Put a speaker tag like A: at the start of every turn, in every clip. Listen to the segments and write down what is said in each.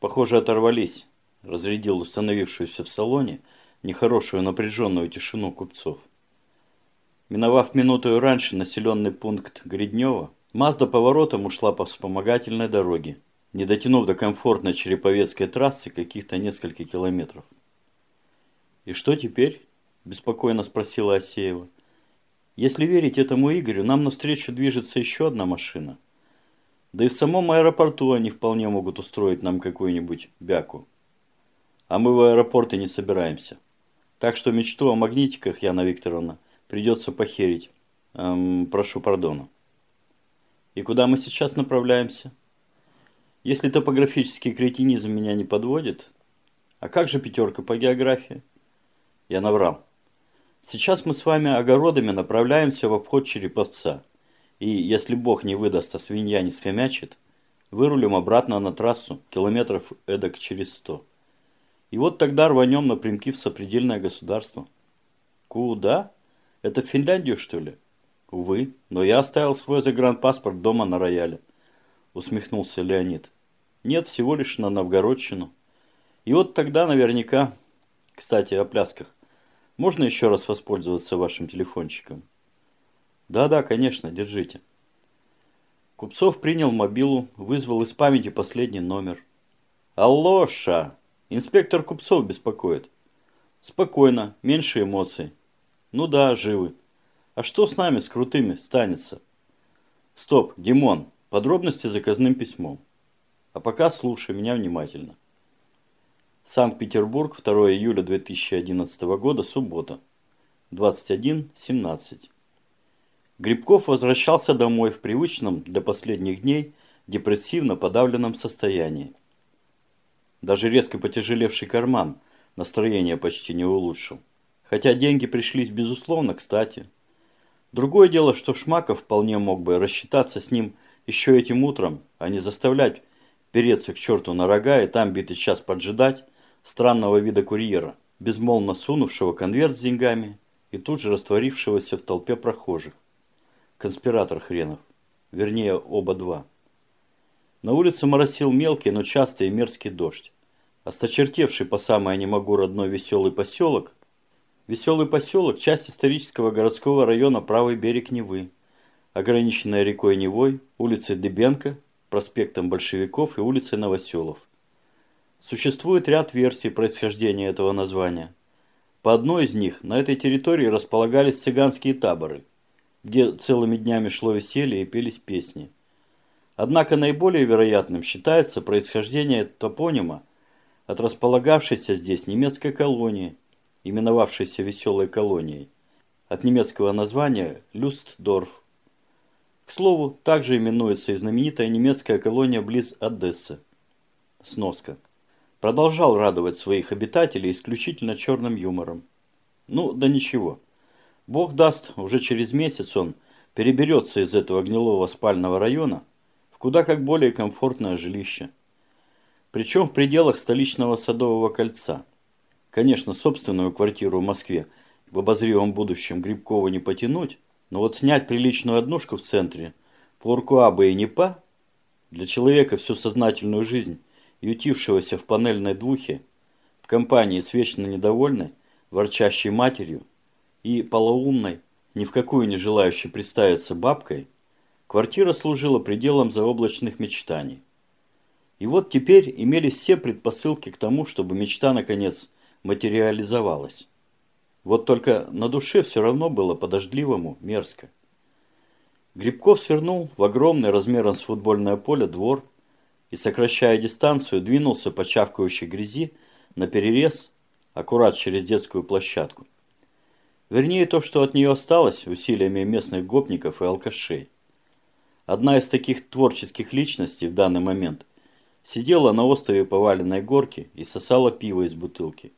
A: Похоже, оторвались, разрядил установившуюся в салоне нехорошую напряженную тишину купцов. Миновав минуту раньше населенный пункт Гриднева, Мазда поворотом ушла по вспомогательной дороге, не дотянув до комфортной Череповецкой трассы каких-то несколько километров. «И что теперь?» – беспокойно спросила Асеева. «Если верить этому Игорю, нам навстречу движется еще одна машина. Да и в самом аэропорту они вполне могут устроить нам какую-нибудь бяку. А мы в аэропорты не собираемся. Так что мечту о магнитиках, Яна Викторовна, придется похерить. Эм, прошу пардона». И куда мы сейчас направляемся? Если топографический кретинизм меня не подводит, а как же пятерка по географии? Я наврал. Сейчас мы с вами огородами направляемся в обход Череповца. И если бог не выдаст, а свинья не скомячит, вырулим обратно на трассу километров эдак через сто. И вот тогда рванем напрямки в сопредельное государство. Куда? Это в Финляндию, что ли? «Увы, но я оставил свой загранпаспорт дома на рояле», – усмехнулся Леонид. «Нет, всего лишь на Новгородщину. И вот тогда наверняка, кстати, о плясках, можно еще раз воспользоваться вашим телефончиком?» «Да-да, конечно, держите». Купцов принял мобилу, вызвал из памяти последний номер. «Аллоша! Инспектор Купцов беспокоит». «Спокойно, меньше эмоций». «Ну да, живы». А что с нами, с крутыми, станется? Стоп, Димон, подробности заказным письмом. А пока слушай меня внимательно. Санкт-Петербург, 2 июля 2011 года, суббота, 21.17. Грибков возвращался домой в привычном для последних дней депрессивно подавленном состоянии. Даже резко потяжелевший карман настроение почти не улучшил. Хотя деньги пришлись безусловно кстати – Другое дело, что Шмаков вполне мог бы рассчитаться с ним еще этим утром, а не заставлять переться к черту на рога и там битый час поджидать странного вида курьера, безмолвно сунувшего конверт с деньгами и тут же растворившегося в толпе прохожих. Конспиратор хренов. Вернее, оба два. На улице моросил мелкий, но частый и мерзкий дождь. Осточертевший по самое не могу родной веселый поселок Веселый поселок – часть исторического городского района правый берег Невы, ограниченная рекой Невой, улицей Дебенко, проспектом Большевиков и улицей Новоселов. Существует ряд версий происхождения этого названия. По одной из них на этой территории располагались цыганские таборы, где целыми днями шло веселье и пелись песни. Однако наиболее вероятным считается происхождение топонима от располагавшейся здесь немецкой колонии – именовавшейся веселой колонией, от немецкого названия Люстдорф. К слову, также именуется и знаменитая немецкая колония близ Одессы. Сноска. Продолжал радовать своих обитателей исключительно черным юмором. Ну, да ничего. Бог даст, уже через месяц он переберется из этого гнилого спального района в куда как более комфортное жилище. Причем в пределах столичного садового кольца – Конечно, собственную квартиру в Москве в обозримом будущем Грибкова не потянуть, но вот снять приличную однушку в центре, по Уркуабе и Непа, для человека всю сознательную жизнь, ютившегося в панельной двухе, в компании с вечно недовольной, ворчащей матерью и полоумной, ни в какую не желающей представиться бабкой, квартира служила пределом заоблачных мечтаний. И вот теперь имелись все предпосылки к тому, чтобы мечта наконец материализовалась. Вот только на душе все равно было подождливому мерзко. Грибков свернул в огромный размером с футбольное поле двор и, сокращая дистанцию, двинулся по чавкающей грязи на перерез, аккурат через детскую площадку. Вернее, то, что от нее осталось усилиями местных гопников и алкашей. Одна из таких творческих личностей в данный момент сидела на острове поваленной горки и сосала пиво из бутылки.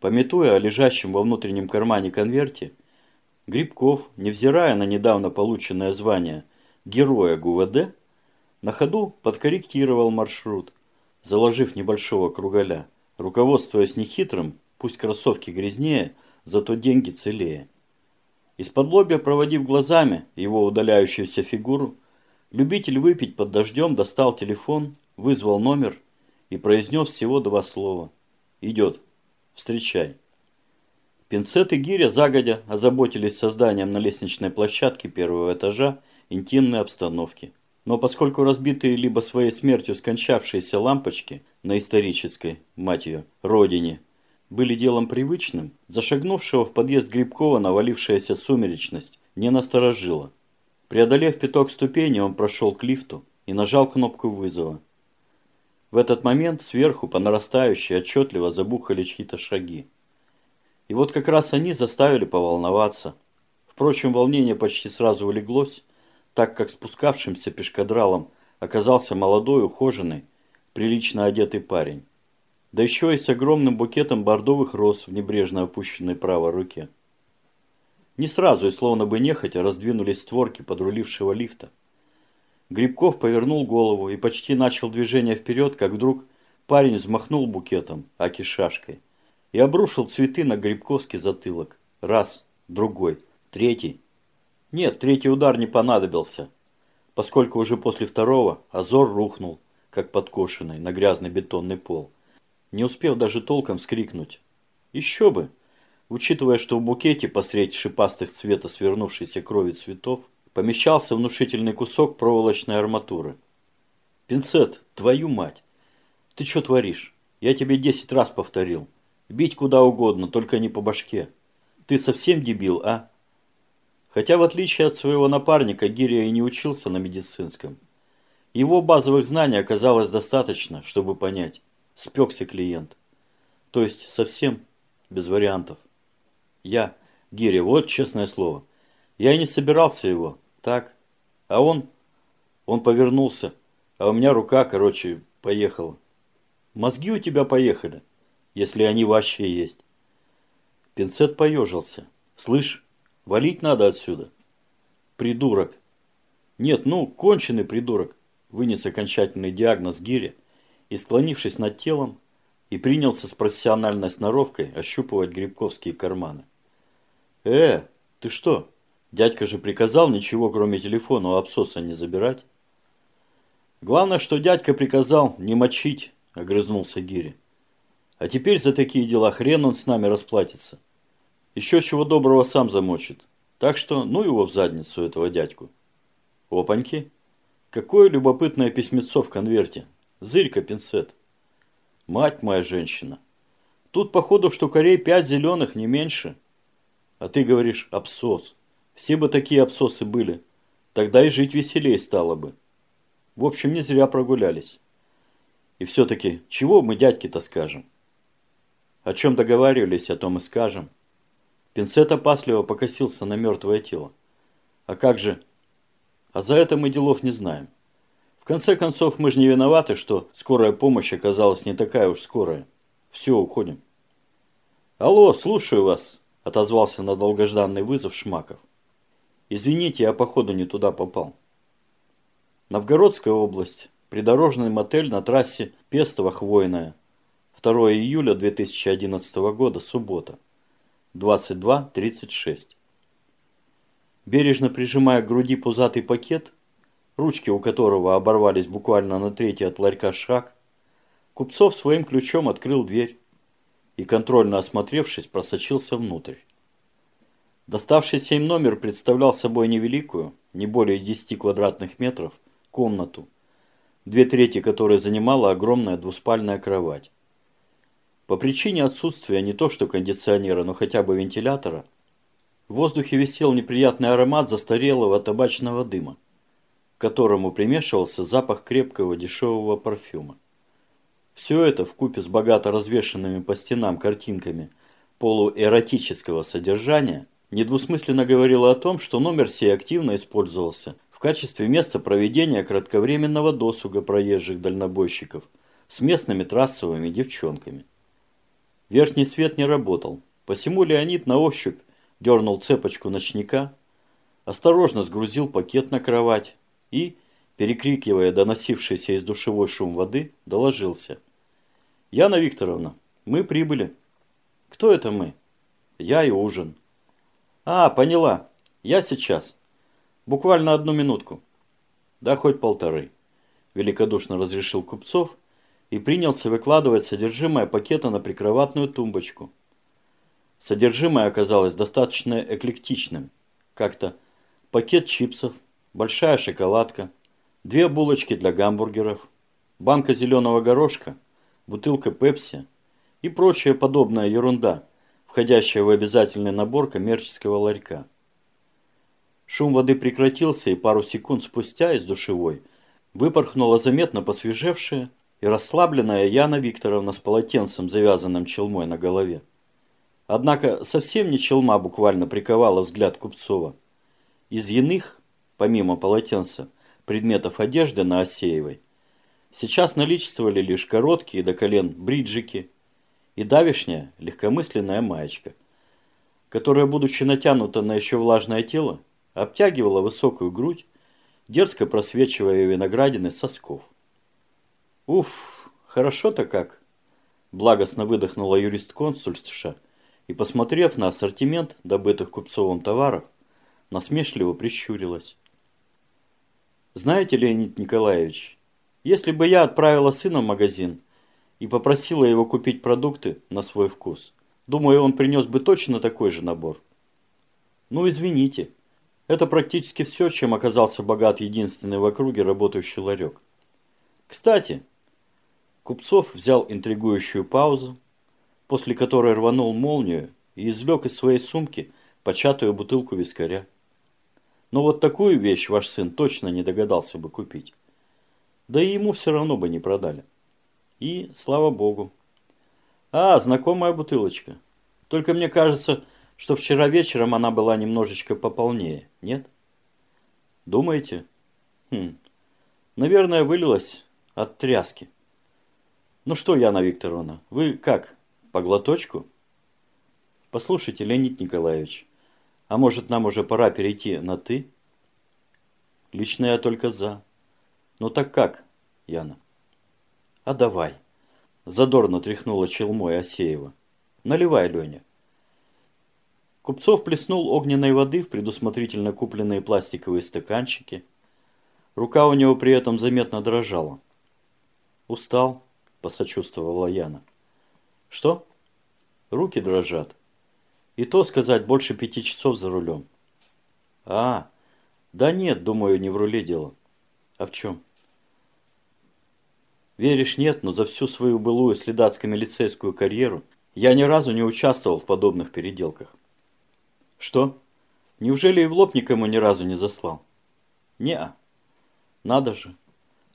A: Пометуя о лежащем во внутреннем кармане конверте, Грибков, невзирая на недавно полученное звание Героя ГУВД, на ходу подкорректировал маршрут, заложив небольшого кругаля, руководствуясь нехитрым, пусть кроссовки грязнее, зато деньги целее. Из-под лобья, проводив глазами его удаляющуюся фигуру, любитель выпить под дождем достал телефон, вызвал номер и произнес всего два слова. «Идет. Встречай». Пинцет и гиря загодя озаботились созданием на лестничной площадке первого этажа интимной обстановки. Но поскольку разбитые либо своей смертью скончавшиеся лампочки на исторической, мать ее, родине, были делом привычным, зашагнувшего в подъезд Грибкова навалившаяся сумеречность не насторожила. Преодолев пяток ступеней, он прошел к лифту и нажал кнопку вызова. В этот момент сверху по нарастающей отчетливо забухали чьи-то шаги. И вот как раз они заставили поволноваться. Впрочем, волнение почти сразу улеглось, так как спускавшимся пешкадралом оказался молодой, ухоженный, прилично одетый парень. Да еще и с огромным букетом бордовых роз в небрежно опущенной правой руке. Не сразу и словно бы нехотя раздвинулись створки подрулившего лифта. Грибков повернул голову и почти начал движение вперед, как вдруг парень взмахнул букетом, аки шашкой, и обрушил цветы на Грибковский затылок. Раз, другой, третий. Нет, третий удар не понадобился, поскольку уже после второго Азор рухнул, как подкошенный, на грязный бетонный пол, не успев даже толком вскрикнуть. Еще бы! Учитывая, что в букете посредь шипастых цвета свернувшейся крови цветов помещался внушительный кусок проволочной арматуры. «Пинцет, твою мать! Ты что творишь? Я тебе десять раз повторил. Бить куда угодно, только не по башке. Ты совсем дебил, а?» Хотя, в отличие от своего напарника, Гирия и не учился на медицинском. Его базовых знаний оказалось достаточно, чтобы понять, спекся клиент. То есть совсем без вариантов. Я, Гиря, вот честное слово, я и не собирался его, так? А он, он повернулся, а у меня рука, короче, поехала. Мозги у тебя поехали, если они вообще есть. Пинцет поежился. Слышь, Валить надо отсюда. Придурок. Нет, ну, конченый придурок. Вынес окончательный диагноз Гири и, склонившись над телом, и принялся с профессиональной сноровкой ощупывать грибковские карманы. «Э, ты что? Дядька же приказал ничего, кроме телефона у абсоса не забирать». «Главное, что дядька приказал не мочить», – огрызнулся Гири. «А теперь за такие дела хрен он с нами расплатится». Еще чего доброго сам замочит. Так что ну его в задницу этого дядьку. Опаньки. Какое любопытное письмецо в конверте. Зырька пинцет. Мать моя женщина. Тут, походу, штукарей пять зеленых, не меньше. А ты говоришь, абсос. Все бы такие абсосы были. Тогда и жить веселее стало бы. В общем, не зря прогулялись. И все-таки, чего мы дядьке-то скажем? О чем договаривались, о том и скажем. Пинцет опасливо покосился на мертвое тело. А как же? А за это мы делов не знаем. В конце концов, мы же не виноваты, что скорая помощь оказалась не такая уж скорая. Все, уходим. Алло, слушаю вас, отозвался на долгожданный вызов Шмаков. Извините, я походу не туда попал. Новгородская область. Придорожный мотель на трассе Пестово-Хвойная. 2 июля 2011 года, суббота. 22-36. Бережно прижимая к груди пузатый пакет, ручки у которого оборвались буквально на третий от ларька шаг, Купцов своим ключом открыл дверь и, контрольно осмотревшись, просочился внутрь. Доставшийся им номер представлял собой невеликую, не более 10 квадратных метров, комнату, две трети которой занимала огромная двуспальная кровать. По причине отсутствия не то что кондиционера, но хотя бы вентилятора, в воздухе висел неприятный аромат застарелого табачного дыма, которому примешивался запах крепкого дешевого парфюма. Все это вкупе с богато развешенными по стенам картинками полуэротического содержания недвусмысленно говорило о том, что номер сей активно использовался в качестве места проведения кратковременного досуга проезжих дальнобойщиков с местными трассовыми девчонками. Верхний свет не работал, посему Леонид на ощупь дернул цепочку ночника, осторожно сгрузил пакет на кровать и, перекрикивая доносившийся из душевой шум воды, доложился. «Яна Викторовна, мы прибыли». «Кто это мы?» «Я и ужин». «А, поняла. Я сейчас. Буквально одну минутку». «Да хоть полторы», – великодушно разрешил Купцов и принялся выкладывать содержимое пакета на прикроватную тумбочку. Содержимое оказалось достаточно эклектичным. Как-то пакет чипсов, большая шоколадка, две булочки для гамбургеров, банка зеленого горошка, бутылка пепси и прочая подобная ерунда, входящая в обязательный набор коммерческого ларька. Шум воды прекратился, и пару секунд спустя из душевой выпорхнула заметно посвежевшая и расслабленная Яна Викторовна с полотенцем, завязанным челмой на голове. Однако совсем не челма буквально приковала взгляд Купцова. Из иных, помимо полотенца, предметов одежды на Осеевой, сейчас наличествовали лишь короткие до колен бриджики и давишняя легкомысленная маечка, которая, будучи натянута на еще влажное тело, обтягивала высокую грудь, дерзко просвечивая виноградины сосков. «Уф, хорошо-то как!» – благостно выдохнула юрист-консульша и, посмотрев на ассортимент добытых купцовым товаров, насмешливо прищурилась. «Знаете, Леонид Николаевич, если бы я отправила сына в магазин и попросила его купить продукты на свой вкус, думаю, он принес бы точно такой же набор. Ну, извините, это практически все, чем оказался богат единственный в округе работающий ларек. Кстати, Купцов взял интригующую паузу, после которой рванул молнию и извлек из своей сумки початую бутылку вискаря. Но вот такую вещь ваш сын точно не догадался бы купить. Да и ему все равно бы не продали. И, слава богу. А, знакомая бутылочка. Только мне кажется, что вчера вечером она была немножечко пополнее, нет? Думаете? Хм, наверное, вылилась от тряски. Ну что, Яна Викторовна, вы как, по глоточку? Послушайте, Леонид Николаевич, а может нам уже пора перейти на «ты»? Лично я только за. Ну так как, Яна? А давай. Задорно тряхнула челмой Осеева. Наливай, Леня. Купцов плеснул огненной воды в предусмотрительно купленные пластиковые стаканчики. Рука у него при этом заметно дрожала. Устал, посочувствовала Яна. Что? Руки дрожат. И то сказать, больше пяти часов за рулем. А, да нет, думаю, не в руле дело. А в чем? Веришь, нет, но за всю свою былую следацко-милицейскую карьеру я ни разу не участвовал в подобных переделках. Что? Неужели и в лоб никому ни разу не заслал? Не-а. Надо же.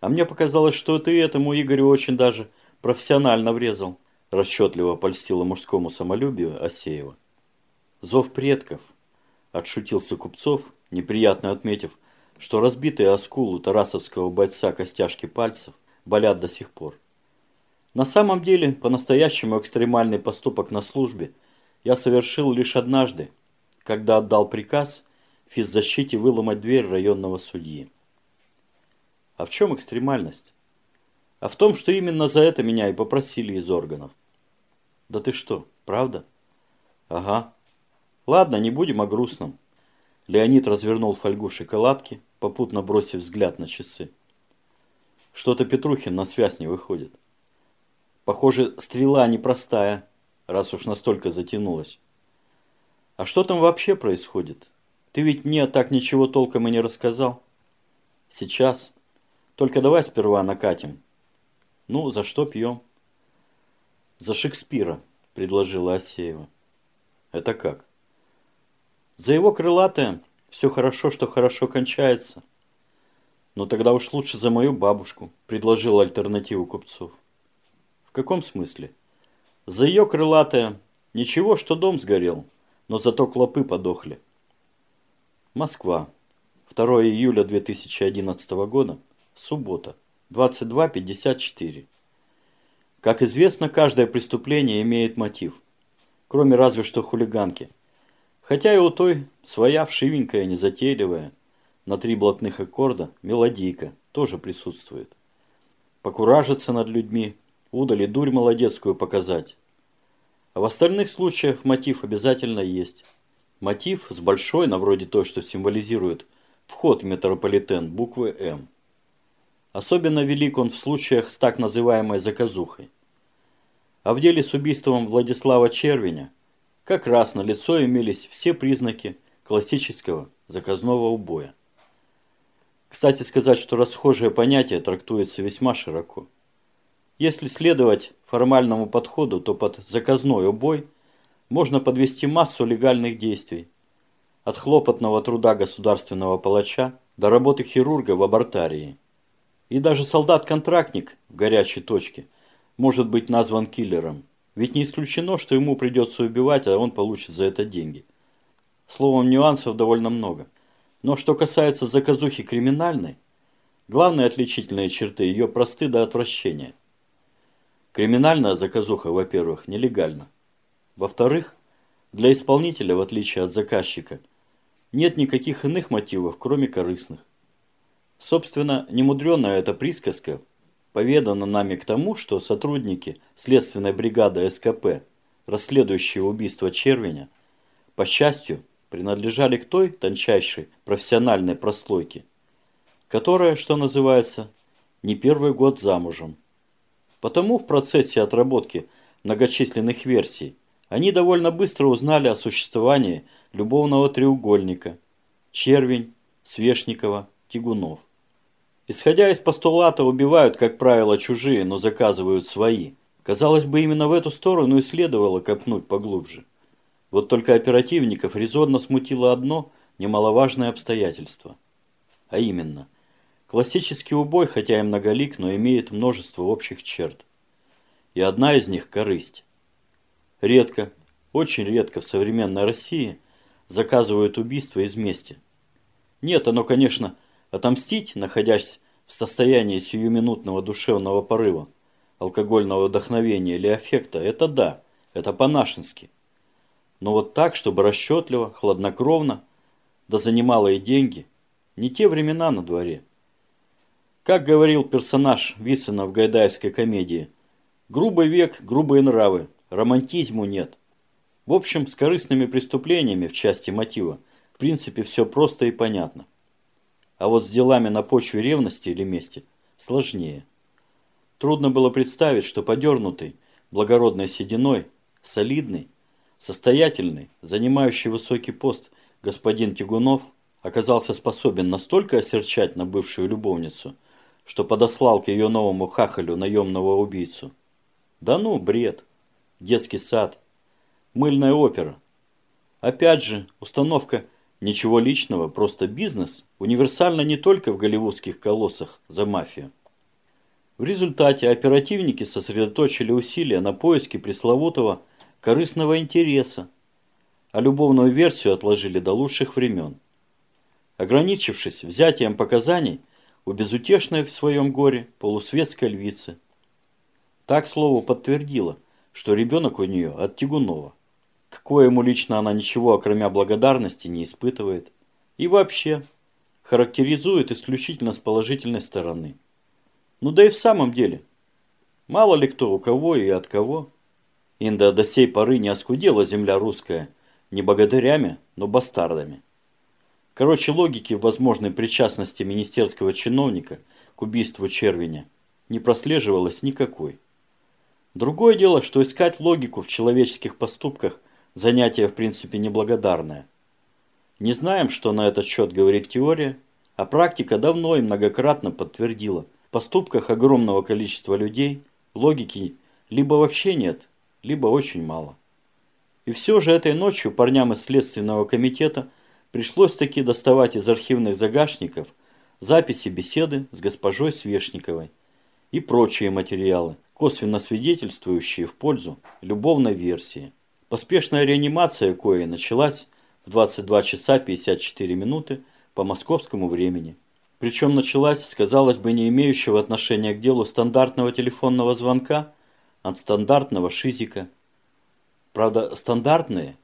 A: А мне показалось, что ты этому Игорю очень даже профессионально врезал. Расчетливо польстила мужскому самолюбию Осеева. Зов предков. Отшутился Купцов, неприятно отметив, что разбитые оскулу тарасовского бойца костяшки пальцев болят до сих пор. На самом деле, по-настоящему экстремальный поступок на службе я совершил лишь однажды, когда отдал приказ физзащите выломать дверь районного судьи. А в чем экстремальность? А в том, что именно за это меня и попросили из органов. Да ты что, правда? Ага. Ладно, не будем о грустном. Леонид развернул фольгу шоколадки, попутно бросив взгляд на часы. Что-то Петрухин на связь не выходит. Похоже, стрела непростая, раз уж настолько затянулась. А что там вообще происходит? Ты ведь мне так ничего толком и не рассказал. Сейчас. Только давай сперва накатим, ну, за что пьем? За Шекспира, предложила Асеева. Это как? За его крылатое «все хорошо, что хорошо кончается». Ну тогда уж лучше за мою бабушку, предложил альтернативу купцов. В каком смысле? За ее крылатое ничего, что дом сгорел, но зато клопы подохли. Москва. 2 июля 2011 года. Суббота. 22.54. Как известно, каждое преступление имеет мотив, кроме разве что хулиганки. Хотя и у той своя вшивенькая, незатейливая, на три блатных аккорда, мелодийка тоже присутствует. Покуражиться над людьми, удали дурь молодецкую показать. А в остальных случаях мотив обязательно есть. Мотив с большой, на вроде той, что символизирует вход в метрополитен буквы «М». Особенно велик он в случаях с так называемой заказухой. А в деле с убийством Владислава Червеня как раз на лицо имелись все признаки классического заказного убоя. Кстати сказать, что расхожее понятие трактуется весьма широко. Если следовать формальному подходу, то под заказной убой можно подвести массу легальных действий. От хлопотного труда государственного палача до работы хирурга в абортарии. И даже солдат-контрактник в горячей точке может быть назван киллером. Ведь не исключено, что ему придется убивать, а он получит за это деньги. Словом, нюансов довольно много. Но что касается заказухи криминальной, главные отличительные черты ее просты до отвращения. Криминальная заказуха, во-первых, нелегальна. Во-вторых, для исполнителя, в отличие от заказчика, нет никаких иных мотивов, кроме корыстных. Собственно, немудренная эта присказка поведана нами к тому, что сотрудники следственной бригады СКП, расследующие убийство Червеня, по счастью, принадлежали к той тончайшей профессиональной прослойке, которая, что называется, не первый год замужем. Потому в процессе отработки многочисленных версий они довольно быстро узнали о существовании любовного треугольника Червень, Свешникова, Тигунов. Исходя из постулата, убивают, как правило, чужие, но заказывают свои. Казалось бы, именно в эту сторону и следовало копнуть поглубже. Вот только оперативников резонно смутило одно немаловажное обстоятельство. А именно, классический убой, хотя и многолик, но имеет множество общих черт. И одна из них – корысть. Редко, очень редко в современной России заказывают убийство из мести. Нет, оно, конечно, отомстить, находясь в состоянии сиюминутного душевного порыва, алкогольного вдохновения или аффекта – это да, это по-нашенски – но вот так, чтобы расчетливо, хладнокровно, да за немалые деньги. Не те времена на дворе. Как говорил персонаж Вицина в гайдаевской комедии, грубый век, грубые нравы, романтизму нет. В общем, с корыстными преступлениями в части мотива в принципе все просто и понятно. А вот с делами на почве ревности или мести сложнее. Трудно было представить, что подернутый, благородной сединой, солидный, Состоятельный, занимающий высокий пост господин Тягунов оказался способен настолько осерчать на бывшую любовницу, что подослал к ее новому хахалю наемного убийцу. Да ну, бред. Детский сад. Мыльная опера. Опять же, установка ничего личного, просто бизнес, универсальна не только в голливудских колоссах за мафию. В результате оперативники сосредоточили усилия на поиске пресловутого корыстного интереса, а любовную версию отложили до лучших времен. Ограничившись взятием показаний у безутешной в своем горе полусветской львицы. Так слово подтвердила, что ребенок у нее от Тягунова. Какое ему лично она ничего, окромя благодарности, не испытывает. И вообще, характеризует исключительно с положительной стороны. Ну да и в самом деле, мало ли кто у кого и от кого – Инда до сей поры не оскудела земля русская, не богатырями, но бастардами. Короче, логики возможной причастности министерского чиновника к убийству Червеня не прослеживалось никакой. Другое дело, что искать логику в человеческих поступках – занятие в принципе неблагодарное. Не знаем, что на этот счет говорит теория, а практика давно и многократно подтвердила. В поступках огромного количества людей логики либо вообще нет, либо очень мало. И все же этой ночью парням из Следственного комитета пришлось таки доставать из архивных загашников записи беседы с госпожой Свешниковой и прочие материалы, косвенно свидетельствующие в пользу любовной версии. Поспешная реанимация коей началась в 22 часа 54 минуты по московскому времени. Причем началась, сказалось бы, не имеющего отношения к делу стандартного телефонного звонка – от стандартного шизика. Правда, стандартные,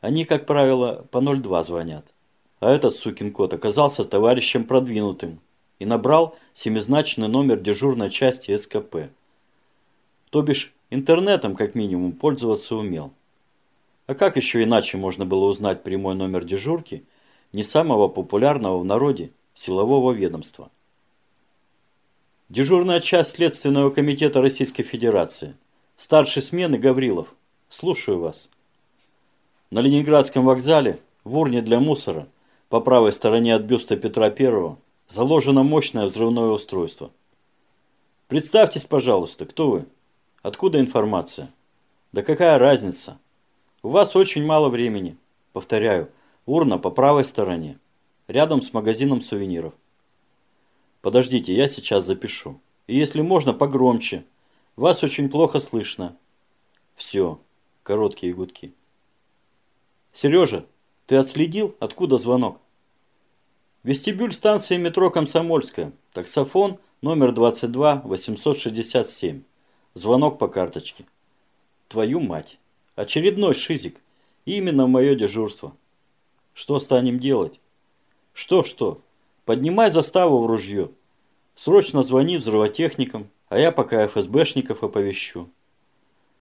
A: они, как правило, по 02 звонят. А этот сукин кот оказался товарищем продвинутым и набрал семизначный номер дежурной части СКП. То бишь, интернетом как минимум пользоваться умел. А как еще иначе можно было узнать прямой номер дежурки не самого популярного в народе силового ведомства? Дежурная часть Следственного комитета Российской Федерации. Старший смены Гаврилов. Слушаю вас. На Ленинградском вокзале, в урне для мусора, по правой стороне от бюста Петра I, заложено мощное взрывное устройство. Представьтесь, пожалуйста, кто вы? Откуда информация? Да какая разница? У вас очень мало времени. Повторяю, урна по правой стороне, рядом с магазином сувениров. Подождите, я сейчас запишу. И если можно, погромче. Вас очень плохо слышно. Все. Короткие гудки. Сережа, ты отследил, откуда звонок? Вестибюль станции метро Комсомольская. Таксофон номер 22 867. Звонок по карточке. Твою мать. Очередной шизик. Именно мое дежурство. Что станем делать? Что-что? Поднимай заставу в ружье. Срочно звони взрывотехникам, а я пока ФСБшников оповещу.